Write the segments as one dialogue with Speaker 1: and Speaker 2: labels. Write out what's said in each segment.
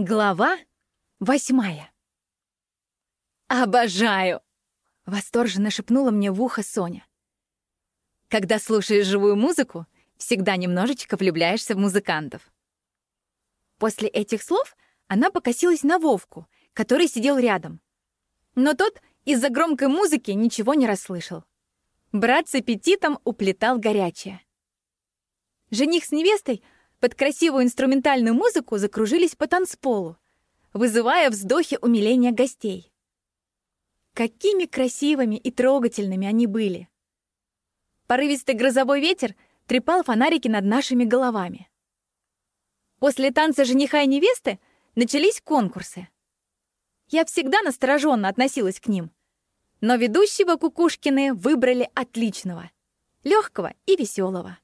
Speaker 1: Глава восьмая. «Обожаю!» — восторженно шепнула мне в ухо Соня. «Когда слушаешь живую музыку, всегда немножечко влюбляешься в музыкантов». После этих слов она покосилась на Вовку, который сидел рядом. Но тот из-за громкой музыки ничего не расслышал. Брат с аппетитом уплетал горячее. Жених с невестой под красивую инструментальную музыку закружились по танцполу, вызывая вздохи умиления гостей. Какими красивыми и трогательными они были! Порывистый грозовой ветер трепал фонарики над нашими головами. После танца жениха и невесты начались конкурсы. Я всегда настороженно относилась к ним, но ведущего Кукушкины выбрали отличного, легкого и веселого.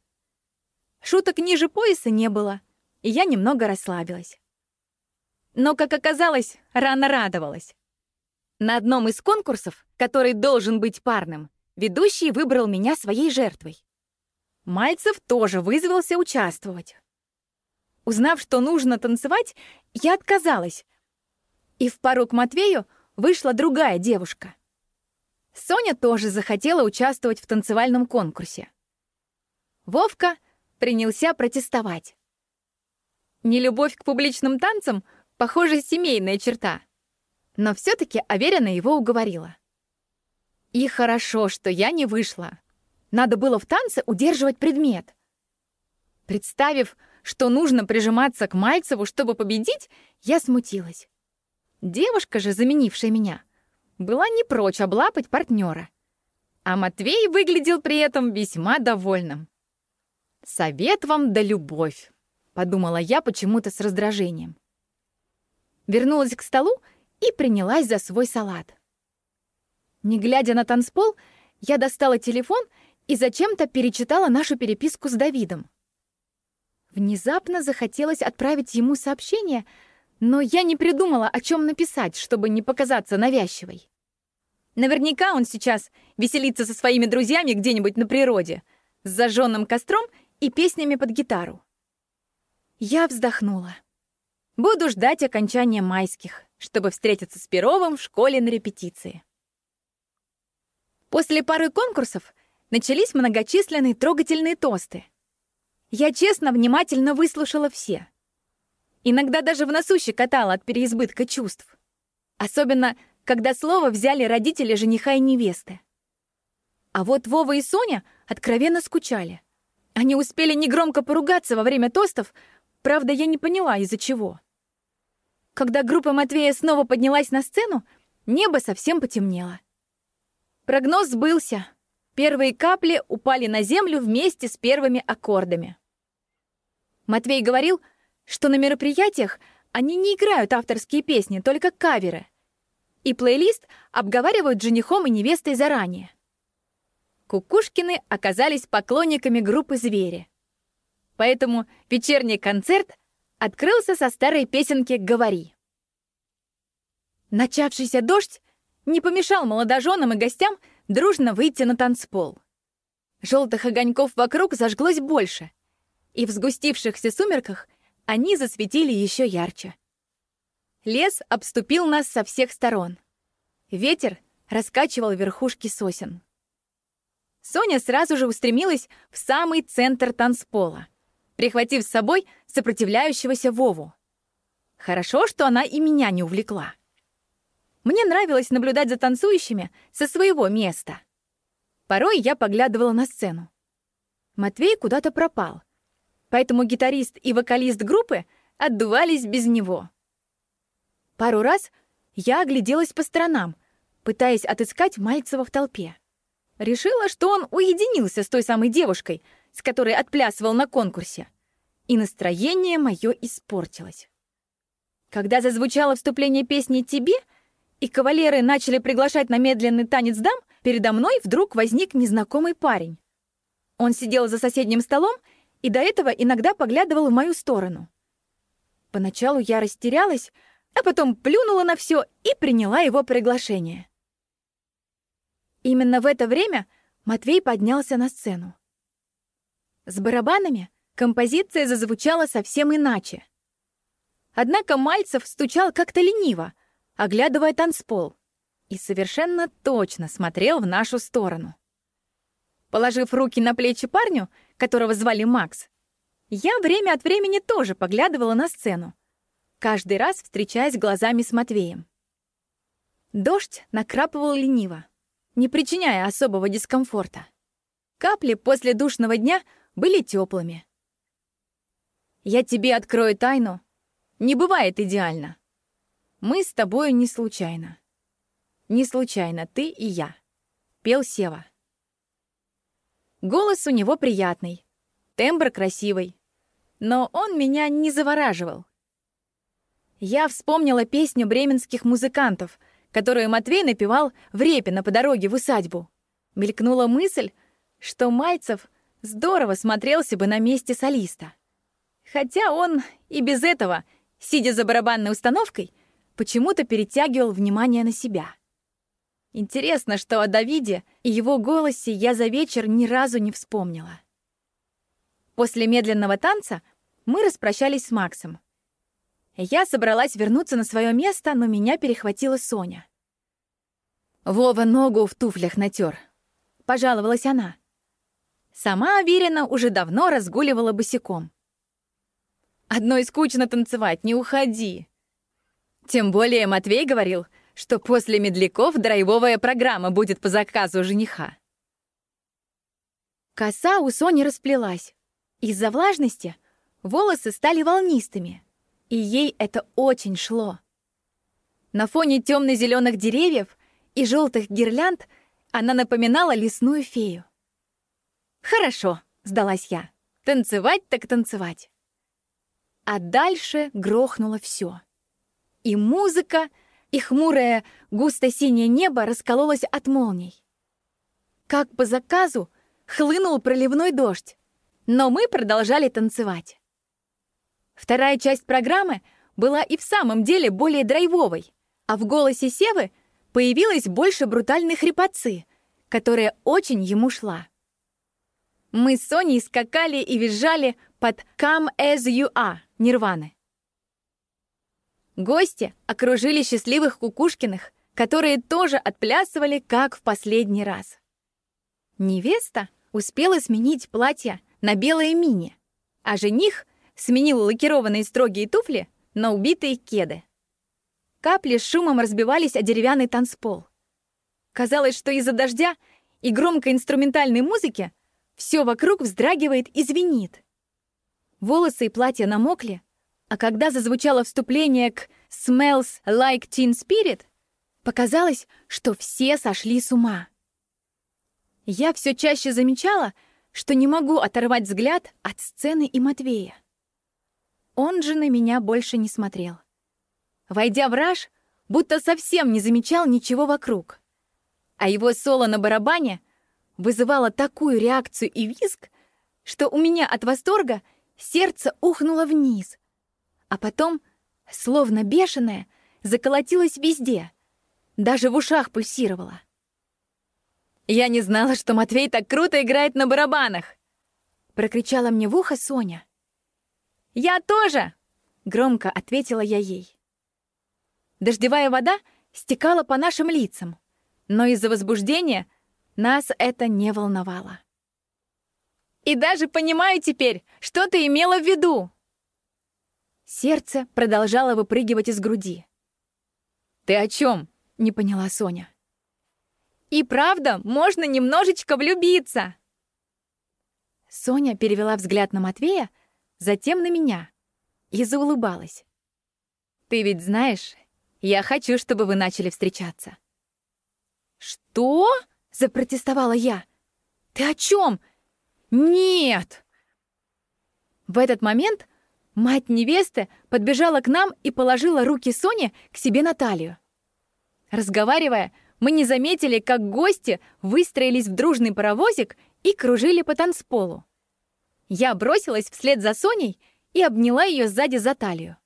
Speaker 1: Шуток ниже пояса не было, и я немного расслабилась. Но, как оказалось, рано радовалась. На одном из конкурсов, который должен быть парным, ведущий выбрал меня своей жертвой. Мальцев тоже вызвался участвовать. Узнав, что нужно танцевать, я отказалась. И в пару к Матвею вышла другая девушка. Соня тоже захотела участвовать в танцевальном конкурсе. Вовка принялся протестовать. Нелюбовь к публичным танцам, похоже, семейная черта. Но все-таки Аверина его уговорила. И хорошо, что я не вышла. Надо было в танце удерживать предмет. Представив, что нужно прижиматься к Мальцеву, чтобы победить, я смутилась. Девушка же, заменившая меня, была не прочь облапать партнера. А Матвей выглядел при этом весьма довольным. «Совет вам да любовь», — подумала я почему-то с раздражением. Вернулась к столу и принялась за свой салат. Не глядя на танцпол, я достала телефон и зачем-то перечитала нашу переписку с Давидом. Внезапно захотелось отправить ему сообщение, но я не придумала, о чем написать, чтобы не показаться навязчивой. Наверняка он сейчас веселится со своими друзьями где-нибудь на природе, с зажженным костром и песнями под гитару. Я вздохнула. Буду ждать окончания майских, чтобы встретиться с Перовым в школе на репетиции. После пары конкурсов начались многочисленные трогательные тосты. Я честно, внимательно выслушала все. Иногда даже в носу щекотала от переизбытка чувств. Особенно, когда слово взяли родители жениха и невесты. А вот Вова и Соня откровенно скучали. Они успели негромко поругаться во время тостов, правда, я не поняла, из-за чего. Когда группа Матвея снова поднялась на сцену, небо совсем потемнело. Прогноз сбылся. Первые капли упали на землю вместе с первыми аккордами. Матвей говорил, что на мероприятиях они не играют авторские песни, только каверы. И плейлист обговаривают женихом и невестой заранее. Кукушкины оказались поклонниками группы «Звери». Поэтому вечерний концерт открылся со старой песенки «Говори». Начавшийся дождь не помешал молодоженам и гостям дружно выйти на танцпол. Желтых огоньков вокруг зажглось больше, и в сгустившихся сумерках они засветили еще ярче. Лес обступил нас со всех сторон. Ветер раскачивал верхушки сосен. Соня сразу же устремилась в самый центр танцпола, прихватив с собой сопротивляющегося Вову. Хорошо, что она и меня не увлекла. Мне нравилось наблюдать за танцующими со своего места. Порой я поглядывала на сцену. Матвей куда-то пропал, поэтому гитарист и вокалист группы отдувались без него. Пару раз я огляделась по сторонам, пытаясь отыскать Мальцева в толпе. Решила, что он уединился с той самой девушкой, с которой отплясывал на конкурсе. И настроение мое испортилось. Когда зазвучало вступление песни «Тебе», и кавалеры начали приглашать на медленный танец дам, передо мной вдруг возник незнакомый парень. Он сидел за соседним столом и до этого иногда поглядывал в мою сторону. Поначалу я растерялась, а потом плюнула на все и приняла его приглашение. Именно в это время Матвей поднялся на сцену. С барабанами композиция зазвучала совсем иначе. Однако Мальцев стучал как-то лениво, оглядывая танцпол, и совершенно точно смотрел в нашу сторону. Положив руки на плечи парню, которого звали Макс, я время от времени тоже поглядывала на сцену, каждый раз встречаясь глазами с Матвеем. Дождь накрапывал лениво, не причиняя особого дискомфорта. Капли после душного дня были теплыми. Я тебе открою тайну. Не бывает идеально. Мы с тобою не случайно. Не случайно ты и я. Пел Сева. Голос у него приятный, тембр красивый. Но он меня не завораживал. Я вспомнила песню бременских музыкантов, которую Матвей напевал в Репино по дороге в усадьбу. Мелькнула мысль, что Мальцев здорово смотрелся бы на месте солиста. Хотя он и без этого, сидя за барабанной установкой, почему-то перетягивал внимание на себя. Интересно, что о Давиде и его голосе я за вечер ни разу не вспомнила. После медленного танца мы распрощались с Максом. Я собралась вернуться на свое место, но меня перехватила Соня. «Вова ногу в туфлях натер», — пожаловалась она. Сама Аверина уже давно разгуливала босиком. «Одной скучно танцевать, не уходи!» Тем более Матвей говорил, что после медляков драйвовая программа будет по заказу жениха. Коса у Сони расплелась. Из-за влажности волосы стали волнистыми, и ей это очень шло. На фоне темно-зеленых деревьев и желтых гирлянд она напоминала лесную фею. «Хорошо», — сдалась я. «Танцевать так танцевать». А дальше грохнуло все. И музыка, и хмурое густо-синее небо раскололось от молний. Как по заказу хлынул проливной дождь, но мы продолжали танцевать. Вторая часть программы была и в самом деле более драйвовой, а в голосе Севы появилось больше брутальной хрипотцы, которая очень ему шла. Мы с Соней скакали и визжали под «Come as you are» Нирваны. Гости окружили счастливых Кукушкиных, которые тоже отплясывали, как в последний раз. Невеста успела сменить платье на белое мини, а жених сменил лакированные строгие туфли на убитые кеды. Капли с шумом разбивались о деревянный танцпол. Казалось, что из-за дождя и громкой инструментальной музыки все вокруг вздрагивает и звенит. Волосы и платья намокли, а когда зазвучало вступление к «Smells like Teen Spirit», показалось, что все сошли с ума. Я все чаще замечала, что не могу оторвать взгляд от сцены и Матвея. Он же на меня больше не смотрел. Войдя в раж, будто совсем не замечал ничего вокруг. А его соло на барабане вызывало такую реакцию и визг, что у меня от восторга сердце ухнуло вниз, а потом, словно бешеное, заколотилось везде, даже в ушах пульсировало. «Я не знала, что Матвей так круто играет на барабанах!» Прокричала мне в ухо Соня. «Я тоже!» — громко ответила я ей. Дождевая вода стекала по нашим лицам, но из-за возбуждения нас это не волновало. «И даже понимаю теперь, что ты имела в виду!» Сердце продолжало выпрыгивать из груди. «Ты о чем? не поняла Соня. «И правда, можно немножечко влюбиться!» Соня перевела взгляд на Матвея, затем на меня и заулыбалась. «Ты ведь знаешь, я хочу, чтобы вы начали встречаться». «Что?» — запротестовала я. «Ты о чем? Нет!» В этот момент мать невесты подбежала к нам и положила руки Соне к себе на талию. Разговаривая, мы не заметили, как гости выстроились в дружный паровозик и кружили по танцполу. Я бросилась вслед за Соней и обняла ее сзади за талию.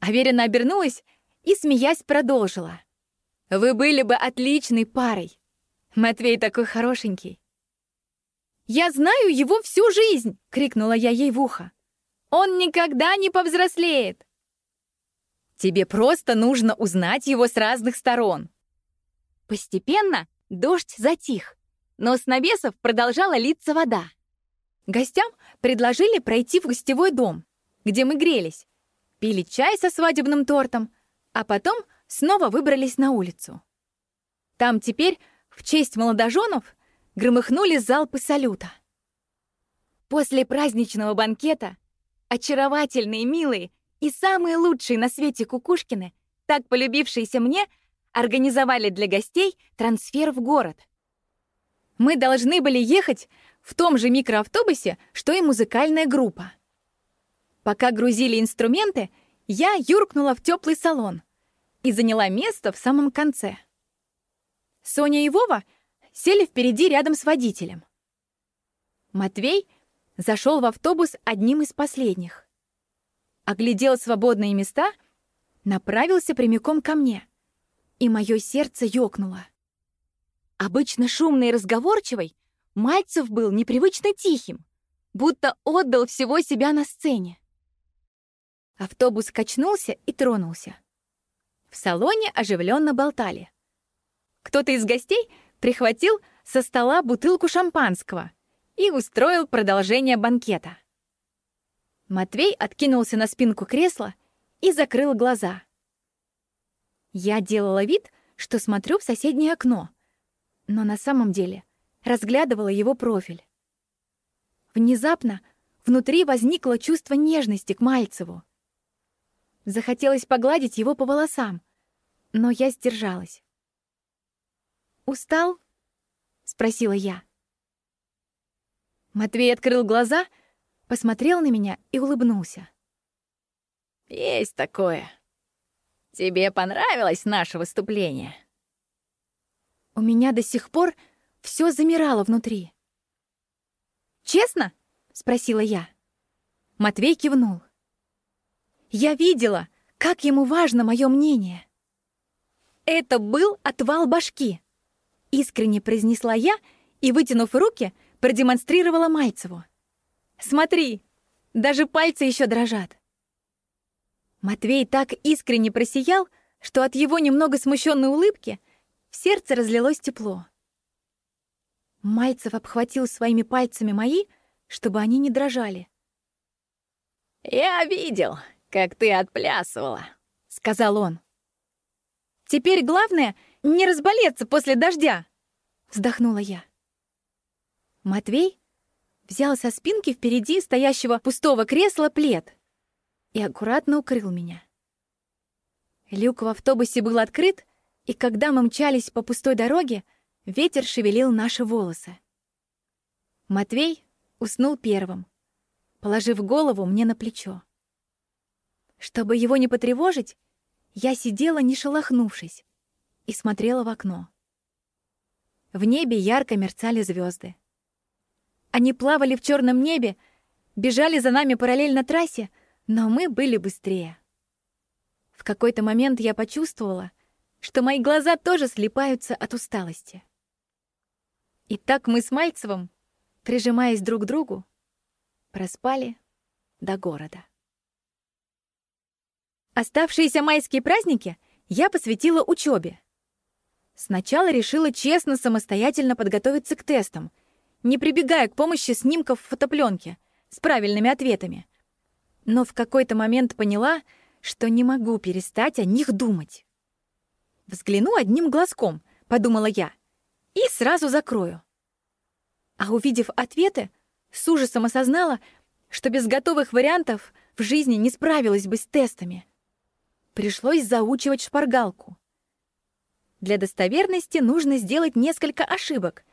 Speaker 1: Аверина обернулась и, смеясь, продолжила. «Вы были бы отличной парой. Матвей такой хорошенький». «Я знаю его всю жизнь!» — крикнула я ей в ухо. «Он никогда не повзрослеет!» Тебе просто нужно узнать его с разных сторон. Постепенно дождь затих, но с навесов продолжала литься вода. Гостям предложили пройти в гостевой дом, где мы грелись, пили чай со свадебным тортом, а потом снова выбрались на улицу. Там теперь в честь молодоженов громыхнули залпы салюта. После праздничного банкета очаровательные, милые и самые лучшие на свете кукушкины, так полюбившиеся мне, организовали для гостей трансфер в город. Мы должны были ехать в том же микроавтобусе, что и музыкальная группа. Пока грузили инструменты, я юркнула в теплый салон и заняла место в самом конце. Соня и Вова сели впереди рядом с водителем. Матвей зашел в автобус одним из последних. Оглядел свободные места, направился прямиком ко мне, и мое сердце ёкнуло. Обычно шумный и разговорчивый, Мальцев был непривычно тихим, будто отдал всего себя на сцене. Автобус качнулся и тронулся. В салоне оживленно болтали. Кто-то из гостей прихватил со стола бутылку шампанского и устроил продолжение банкета. Матвей откинулся на спинку кресла и закрыл глаза. Я делала вид, что смотрю в соседнее окно, но на самом деле разглядывала его профиль. Внезапно внутри возникло чувство нежности к Мальцеву. Захотелось погладить его по волосам, но я сдержалась. «Устал?» — спросила я. Матвей открыл глаза, посмотрел на меня и улыбнулся.
Speaker 2: «Есть такое. Тебе понравилось наше выступление?»
Speaker 1: У меня до сих пор все замирало внутри. «Честно?» — спросила я. Матвей кивнул. Я видела, как ему важно мое мнение. Это был отвал башки. Искренне произнесла я и, вытянув руки, продемонстрировала Мальцеву. «Смотри, даже пальцы еще дрожат». Матвей так искренне просиял, что от его немного смущенной улыбки в сердце разлилось тепло. Мальцев обхватил своими пальцами мои, чтобы они не дрожали.
Speaker 2: «Я видел, как ты отплясывала», — сказал он.
Speaker 1: «Теперь главное — не разболеться после дождя!» Вздохнула я. Матвей взял со спинки впереди стоящего пустого кресла плед и аккуратно укрыл меня. Люк в автобусе был открыт, и когда мы мчались по пустой дороге, ветер шевелил наши волосы. Матвей уснул первым, положив голову мне на плечо. Чтобы его не потревожить, я сидела, не шелохнувшись, и смотрела в окно. В небе ярко мерцали звезды. Они плавали в черном небе, бежали за нами параллельно трассе, но мы были быстрее. В какой-то момент я почувствовала, что мои глаза тоже слепаются от усталости. И так мы с Мальцевым, прижимаясь друг к другу, проспали до города. Оставшиеся майские праздники я посвятила учебе. Сначала решила честно самостоятельно подготовиться к тестам, не прибегая к помощи снимков фотопленки с правильными ответами. Но в какой-то момент поняла, что не могу перестать о них думать. «Взгляну одним глазком», — подумала я, — «и сразу закрою». А увидев ответы, с ужасом осознала, что без готовых вариантов в жизни не справилась бы с тестами. Пришлось заучивать шпаргалку. Для достоверности нужно сделать несколько ошибок,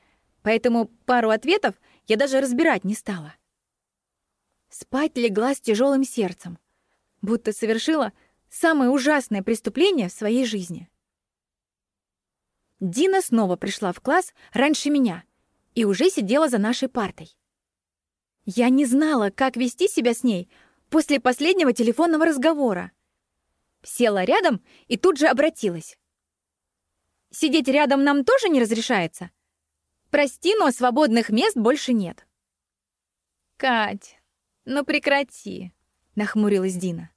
Speaker 1: поэтому пару ответов я даже разбирать не стала. Спать легла с тяжелым сердцем, будто совершила самое ужасное преступление в своей жизни. Дина снова пришла в класс раньше меня и уже сидела за нашей партой. Я не знала, как вести себя с ней после последнего телефонного разговора. Села рядом и тут же обратилась. Сидеть рядом нам тоже не разрешается? Прости, но свободных мест больше нет.
Speaker 2: Кать, ну прекрати, нахмурилась Дина.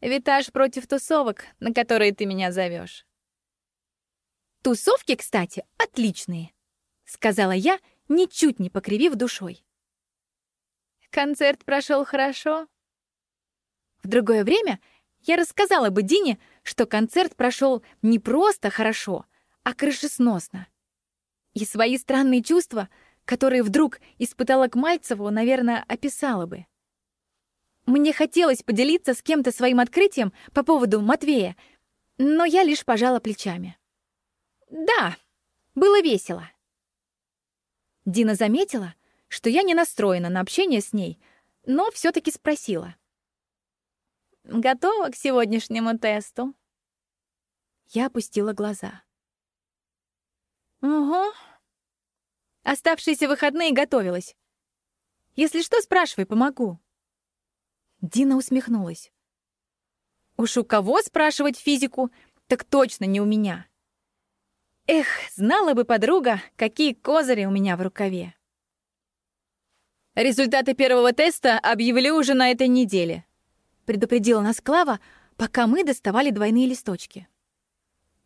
Speaker 1: Витаж против тусовок, на которые ты меня зовешь. Тусовки, кстати, отличные, сказала я, ничуть не покривив душой. Концерт прошел хорошо. В другое время я рассказала бы Дине, что концерт прошел не просто хорошо, а крышесносно. И свои странные чувства, которые вдруг испытала к Мальцеву, наверное, описала бы. Мне хотелось поделиться с кем-то своим открытием по поводу Матвея, но я лишь пожала плечами. Да, было весело. Дина заметила, что я не настроена на общение с ней, но все таки спросила. «Готова к сегодняшнему тесту?» Я опустила глаза. «Угу». Оставшиеся выходные готовилась. Если что, спрашивай, помогу. Дина усмехнулась. Уж у кого спрашивать физику, так точно не у меня. Эх, знала бы подруга, какие козыри у меня в рукаве. Результаты первого теста объявлю уже на этой неделе, предупредила нас Клава, пока мы доставали двойные листочки.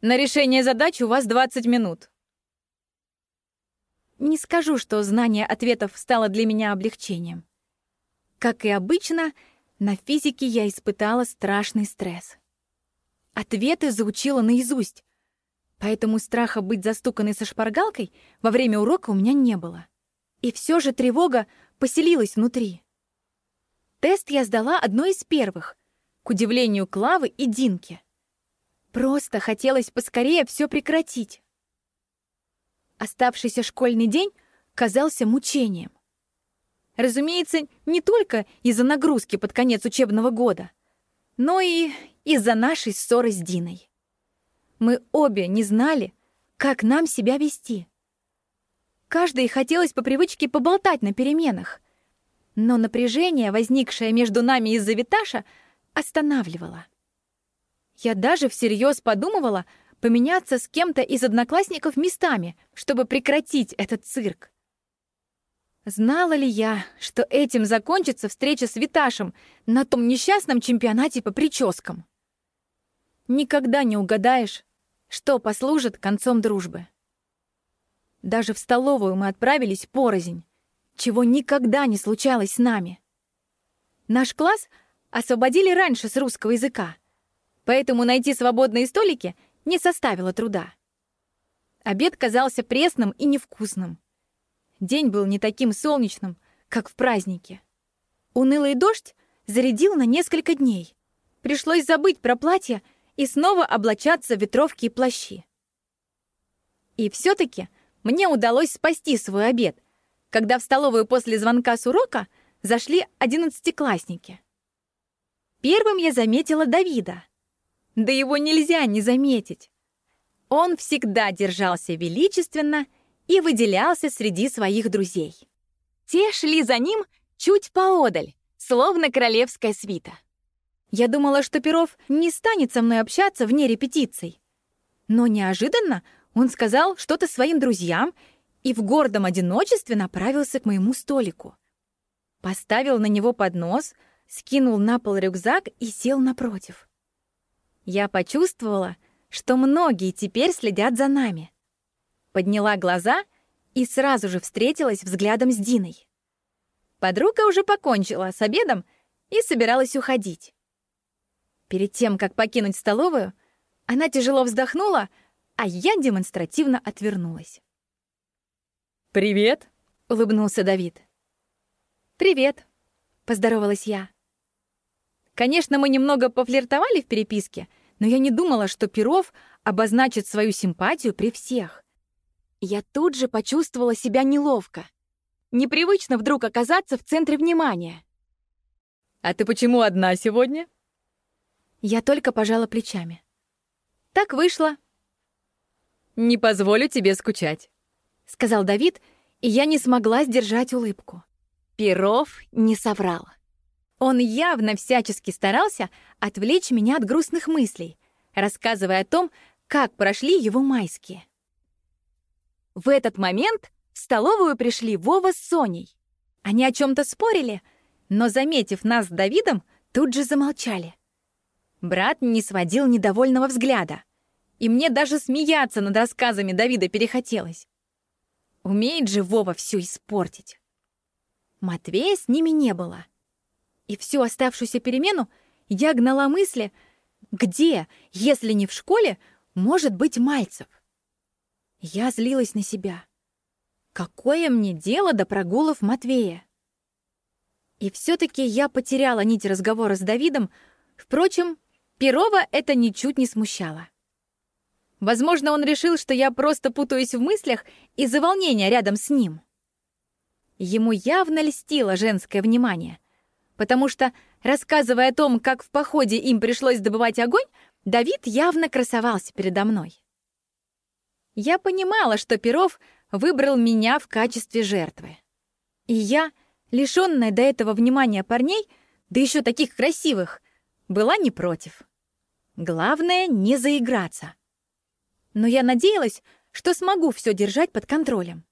Speaker 1: На решение задач у вас 20 минут. Не скажу, что знание ответов стало для меня облегчением. Как и обычно, на физике я испытала страшный стресс. Ответы заучила наизусть, поэтому страха быть застуканной со шпаргалкой во время урока у меня не было. И все же тревога поселилась внутри. Тест я сдала одной из первых, к удивлению Клавы и Динки. Просто хотелось поскорее все прекратить. Оставшийся школьный день казался мучением. Разумеется, не только из-за нагрузки под конец учебного года, но и из-за нашей ссоры с Диной. Мы обе не знали, как нам себя вести. Каждой хотелось по привычке поболтать на переменах, но напряжение, возникшее между нами из-за Виташа, останавливало. Я даже всерьез подумывала поменяться с кем-то из одноклассников местами, чтобы прекратить этот цирк. Знала ли я, что этим закончится встреча с Виташем на том несчастном чемпионате по прическам? Никогда не угадаешь, что послужит концом дружбы. Даже в столовую мы отправились порознь, чего никогда не случалось с нами. Наш класс освободили раньше с русского языка, поэтому найти свободные столики не составило труда. Обед казался пресным и невкусным. День был не таким солнечным, как в празднике. Унылый дождь зарядил на несколько дней. Пришлось забыть про платье и снова облачаться в ветровки и плащи. И все таки мне удалось спасти свой обед, когда в столовую после звонка с урока зашли одиннадцатиклассники. Первым я заметила Давида. Да его нельзя не заметить. Он всегда держался величественно и выделялся среди своих друзей. Те шли за ним чуть поодаль, словно королевская свита. Я думала, что Перов не станет со мной общаться вне репетиций. Но неожиданно он сказал что-то своим друзьям и в гордом одиночестве направился к моему столику. Поставил на него поднос, скинул на пол рюкзак и сел напротив. Я почувствовала, что многие теперь следят за нами — подняла глаза и сразу же встретилась взглядом с Диной. Подруга уже покончила с обедом и собиралась уходить. Перед тем, как покинуть столовую, она тяжело вздохнула, а я демонстративно отвернулась.
Speaker 3: «Привет!»
Speaker 1: — улыбнулся Давид. «Привет!» — поздоровалась я. Конечно, мы немного пофлиртовали в переписке, но я не думала, что Перов обозначит свою симпатию при всех. Я тут же почувствовала себя неловко. Непривычно вдруг оказаться в центре внимания.
Speaker 3: «А ты почему одна сегодня?»
Speaker 1: Я только пожала плечами. «Так вышло».
Speaker 3: «Не позволю тебе скучать», —
Speaker 1: сказал Давид, и я не смогла сдержать улыбку. Перов не соврал. Он явно всячески старался отвлечь меня от грустных мыслей, рассказывая о том, как прошли его майские. В этот момент в столовую пришли Вова с Соней. Они о чем то спорили, но, заметив нас с Давидом, тут же замолчали. Брат не сводил недовольного взгляда, и мне даже смеяться над рассказами Давида перехотелось. Умеет же Вова все испортить. Матвея с ними не было. И всю оставшуюся перемену я гнала мысли, где, если не в школе, может быть Мальцев. Я злилась на себя. Какое мне дело до прогулов Матвея? И все таки я потеряла нить разговора с Давидом, впрочем, Перова это ничуть не смущало. Возможно, он решил, что я просто путаюсь в мыслях из-за волнения рядом с ним. Ему явно льстило женское внимание, потому что, рассказывая о том, как в походе им пришлось добывать огонь, Давид явно красовался передо мной. Я понимала, что Перов выбрал меня в качестве жертвы. И я, лишённая до этого внимания парней, да еще таких красивых, была не против. Главное — не заиграться. Но я надеялась, что смогу все держать под контролем.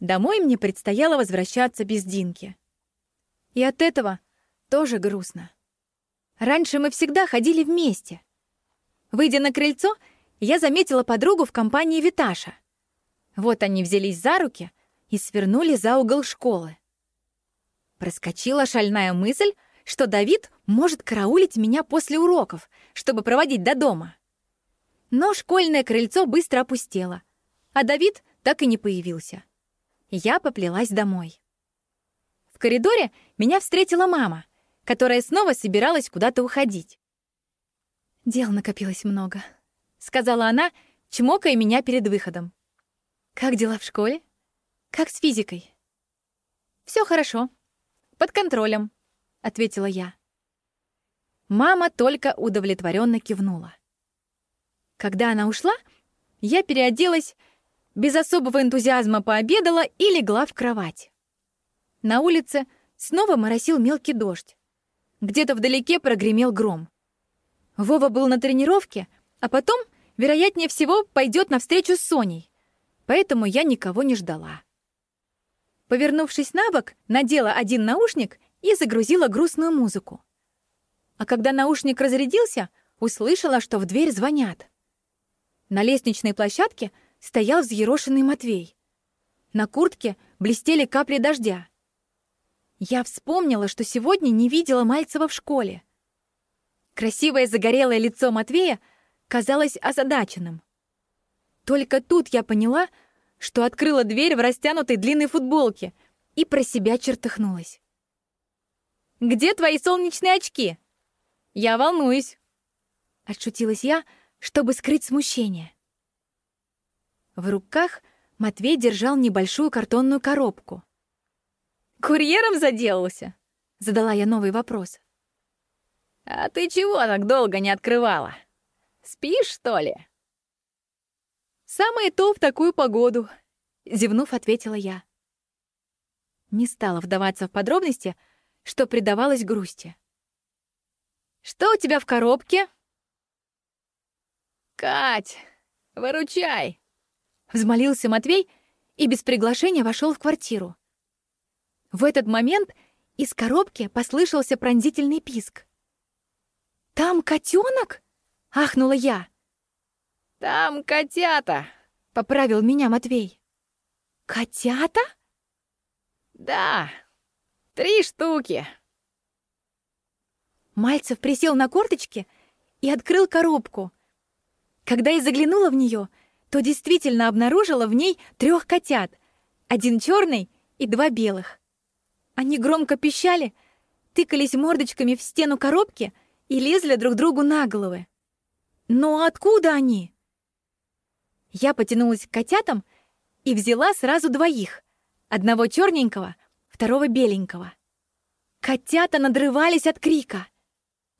Speaker 1: Домой мне предстояло возвращаться без Динки. И от этого тоже грустно. Раньше мы всегда ходили вместе. Выйдя на крыльцо, я заметила подругу в компании Виташа. Вот они взялись за руки и свернули за угол школы. Проскочила шальная мысль, что Давид может караулить меня после уроков, чтобы проводить до дома. Но школьное крыльцо быстро опустело, а Давид так и не появился. Я поплелась домой. В коридоре меня встретила мама, которая снова собиралась куда-то уходить. «Дел накопилось много», — сказала она, чмокая меня перед выходом. «Как дела в школе? Как с физикой?» Все хорошо. Под контролем», ответила я. Мама только удовлетворенно кивнула. Когда она ушла, я переоделась, без особого энтузиазма пообедала и легла в кровать. На улице снова моросил мелкий дождь. Где-то вдалеке прогремел гром. Вова был на тренировке, а потом, вероятнее всего, пойдет на встречу с Соней. Поэтому я никого не ждала. Повернувшись на бок, надела один наушник и загрузила грустную музыку. А когда наушник разрядился, услышала, что в дверь звонят. На лестничной площадке стоял взъерошенный Матвей. На куртке блестели капли дождя. Я вспомнила, что сегодня не видела Мальцева в школе. Красивое загорелое лицо Матвея казалось озадаченным. Только тут я поняла, что открыла дверь в растянутой длинной футболке и про себя чертыхнулась. Где твои солнечные очки? Я волнуюсь. Отшутилась я, чтобы скрыть смущение. В руках Матвей держал небольшую картонную коробку. «Курьером заделался?» — задала я новый вопрос.
Speaker 2: «А ты чего так долго не открывала? Спишь, что ли?»
Speaker 1: «Самое то в такую погоду», — зевнув, ответила я. Не стала вдаваться в подробности, — что предавалось грусти. «Что у тебя в коробке?»
Speaker 2: «Кать, выручай!»
Speaker 1: Взмолился Матвей и без приглашения вошел в квартиру. В этот момент из коробки послышался пронзительный писк. «Там котенок? ахнула я.
Speaker 2: «Там котята!»
Speaker 1: — поправил меня Матвей. «Котята?»
Speaker 2: «Да, Три штуки!»
Speaker 1: Мальцев присел на корточки и открыл коробку. Когда я заглянула в нее, то действительно обнаружила в ней трех котят. Один черный и два белых. Они громко пищали, тыкались мордочками в стену коробки и лезли друг другу на головы. Но откуда они? Я потянулась к котятам и взяла сразу двоих. Одного черненького, второго беленького. Котята надрывались от крика.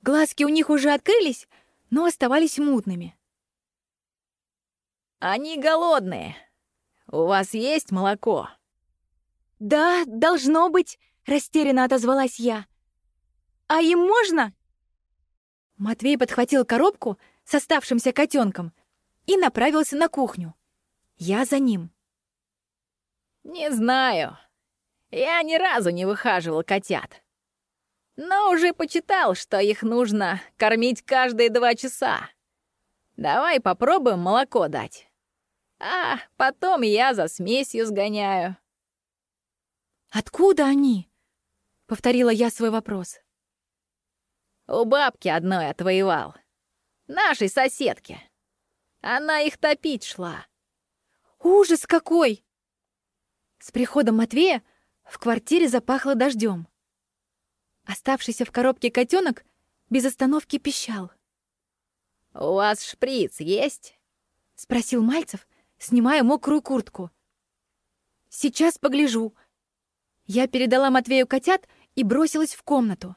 Speaker 1: Глазки у них уже открылись, но оставались мутными.
Speaker 2: «Они голодные. У вас есть молоко?»
Speaker 1: «Да, должно быть», — растерянно отозвалась я. «А им можно?» Матвей подхватил коробку с оставшимся котенком и направился на кухню. Я за ним.
Speaker 2: «Не знаю. Я ни разу не выхаживал котят. Но уже почитал, что их нужно кормить каждые два часа. Давай попробуем молоко дать. А потом я за смесью сгоняю.
Speaker 1: «Откуда они?» — повторила я свой вопрос.
Speaker 2: У бабки одной отвоевал. Нашей соседки. Она их топить шла.
Speaker 1: Ужас какой! С приходом Матвея в квартире запахло дождем. Оставшийся в коробке котенок без остановки пищал.
Speaker 2: «У вас шприц есть?»
Speaker 1: — спросил Мальцев, снимая мокрую куртку. «Сейчас погляжу». Я передала Матвею котят и бросилась в комнату.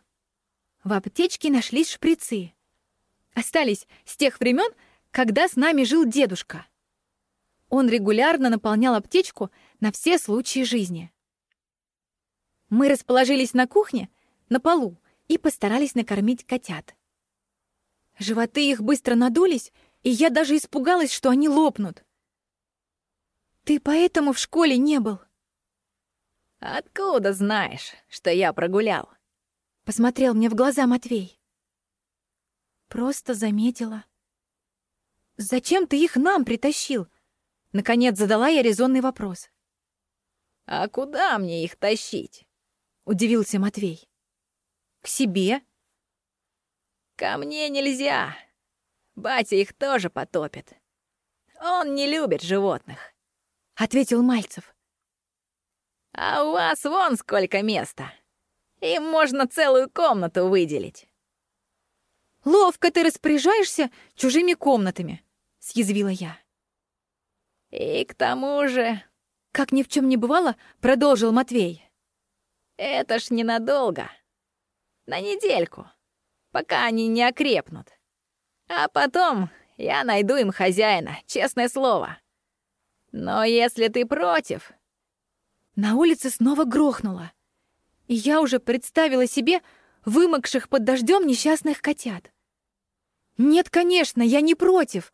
Speaker 1: В аптечке нашлись шприцы. Остались с тех времен, когда с нами жил дедушка. Он регулярно наполнял аптечку на все случаи жизни. Мы расположились на кухне, на полу, и постарались накормить котят. Животы их быстро надулись, и я даже испугалась, что они лопнут. «Ты поэтому в школе не был?»
Speaker 2: «Откуда знаешь, что я прогулял?»
Speaker 1: Посмотрел мне в глаза Матвей. Просто заметила. «Зачем ты их нам притащил?» Наконец задала я резонный вопрос.
Speaker 2: «А куда мне их тащить?»
Speaker 1: Удивился Матвей. «К себе?»
Speaker 2: «Ко мне нельзя. Батя их тоже потопит. Он не любит животных», —
Speaker 1: ответил Мальцев.
Speaker 2: «А у вас вон сколько места. Им можно целую комнату выделить».
Speaker 1: «Ловко ты распоряжаешься чужими комнатами», — съязвила я.
Speaker 2: «И к тому же...»
Speaker 1: Как ни в чем не бывало, продолжил Матвей.
Speaker 2: «Это ж ненадолго. На недельку, пока они не окрепнут. А потом я найду им хозяина, честное слово. Но если ты против...»
Speaker 1: На улице снова грохнуло, и я уже представила себе вымокших под дождем несчастных котят. «Нет, конечно, я не против.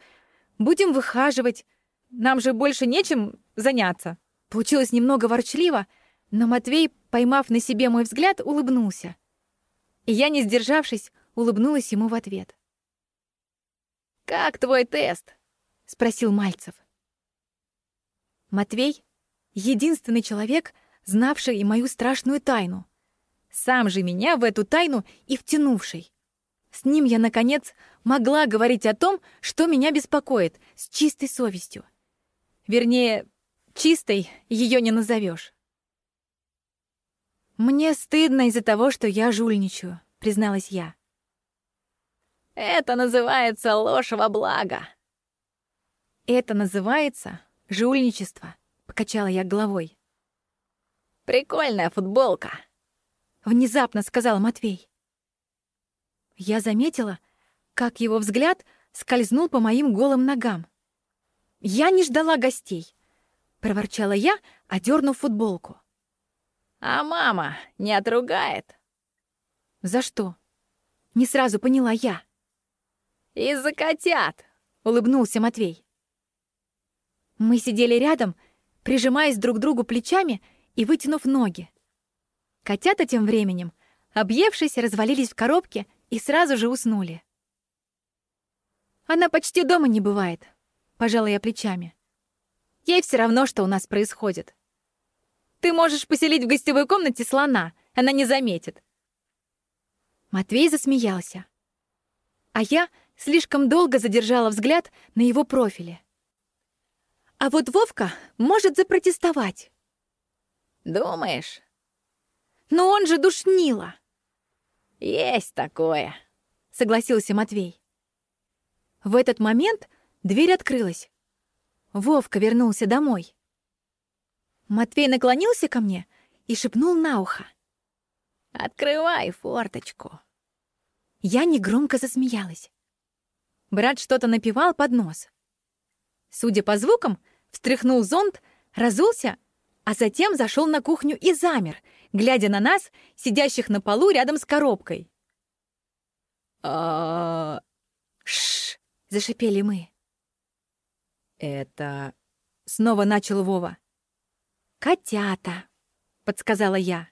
Speaker 1: Будем выхаживать, нам же больше нечем заняться. Получилось немного ворчливо, но Матвей, поймав на себе мой взгляд, улыбнулся. И я, не сдержавшись, улыбнулась ему в ответ.
Speaker 2: «Как твой тест?» — спросил Мальцев.
Speaker 1: Матвей — единственный человек, знавший и мою страшную тайну. Сам же меня в эту тайну и втянувший. С ним я, наконец, могла говорить о том, что меня беспокоит, с чистой совестью. Вернее, чистой ее не назовешь. «Мне стыдно из-за того, что я жульничаю», — призналась я.
Speaker 2: «Это называется ложь во благо».
Speaker 1: «Это называется жульничество», — покачала я головой.
Speaker 2: «Прикольная футболка», —
Speaker 1: внезапно сказал Матвей. Я заметила, как его взгляд скользнул по моим голым ногам. «Я не ждала гостей», — проворчала я, одернув футболку.
Speaker 2: «А мама не отругает?»
Speaker 1: «За что?» — не сразу поняла я.
Speaker 2: «Из-за котят», —
Speaker 1: улыбнулся Матвей. Мы сидели рядом, прижимаясь друг к другу плечами и вытянув ноги. Котята тем временем, объевшись, развалились в коробке и сразу же уснули. Она почти дома не бывает, Пожала я плечами. Ей все равно, что у нас происходит. Ты можешь поселить в гостевой комнате слона, она не заметит. Матвей засмеялся. А я слишком долго задержала взгляд на его профиле. А вот Вовка может запротестовать.
Speaker 2: Думаешь?
Speaker 1: Но он же душнило.
Speaker 2: Есть такое,
Speaker 1: согласился Матвей. В этот момент Дверь открылась. Вовка вернулся домой. Матвей наклонился ко мне и шепнул на ухо.
Speaker 2: «Открывай форточку».
Speaker 1: Я негромко засмеялась. Брат что-то напевал под нос. Судя по звукам, встряхнул зонт, разулся, а затем зашел на кухню и замер, глядя на нас, сидящих на полу рядом с коробкой.
Speaker 2: а
Speaker 1: Шш! зашипели мы.
Speaker 2: «Это...»
Speaker 1: — снова начал Вова. «Котята», — подсказала я.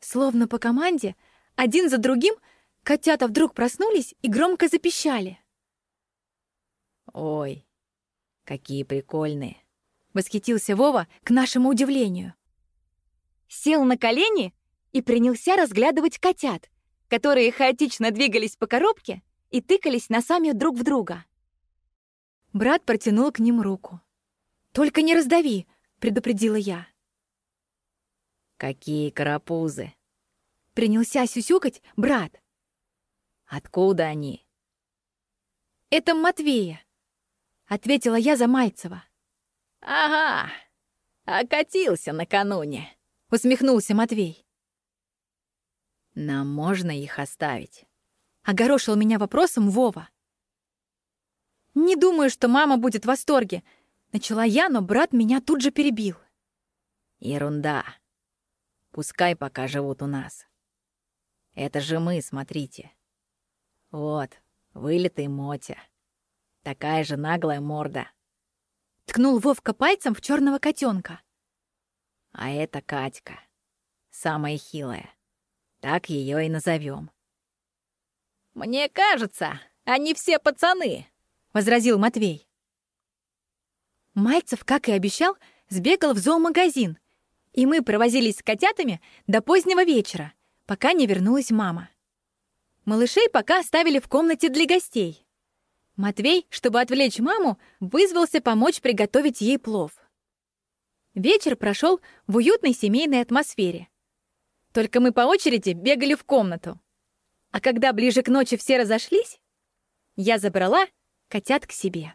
Speaker 1: Словно по команде Один за другим котята вдруг проснулись и громко запищали.
Speaker 2: «Ой, какие прикольные!»
Speaker 1: — восхитился Вова к нашему удивлению. Сел на колени и принялся разглядывать котят, которые хаотично двигались по коробке и тыкались носами друг в друга. Брат протянул к ним руку. «Только не раздави!» — предупредила я.
Speaker 2: «Какие карапузы!»
Speaker 1: — принялся сюсюкать брат.
Speaker 2: «Откуда они?»
Speaker 1: «Это Матвея», — ответила я за Мальцева.
Speaker 2: «Ага, окатился накануне», —
Speaker 1: усмехнулся Матвей.
Speaker 2: «Нам можно их оставить?»
Speaker 1: — огорошил меня вопросом Вова. «Не думаю, что мама будет в восторге», — начала я, но брат меня тут же перебил.
Speaker 2: «Ерунда. Пускай пока живут у нас. Это же мы, смотрите. Вот, вылитый Мотя. Такая же наглая морда.
Speaker 1: Ткнул Вовка пальцем в черного котенка.
Speaker 2: А это Катька. Самая хилая. Так ее и назовем. «Мне кажется, они все пацаны», —
Speaker 1: возразил Матвей. Мальцев, как и обещал, сбегал в зоомагазин, и мы провозились с котятами до позднего вечера, пока не вернулась мама. Малышей пока оставили в комнате для гостей. Матвей, чтобы отвлечь маму, вызвался помочь приготовить ей плов. Вечер прошел в уютной семейной атмосфере. Только мы по очереди бегали в комнату. А когда ближе к ночи все разошлись, я забрала котят к себе.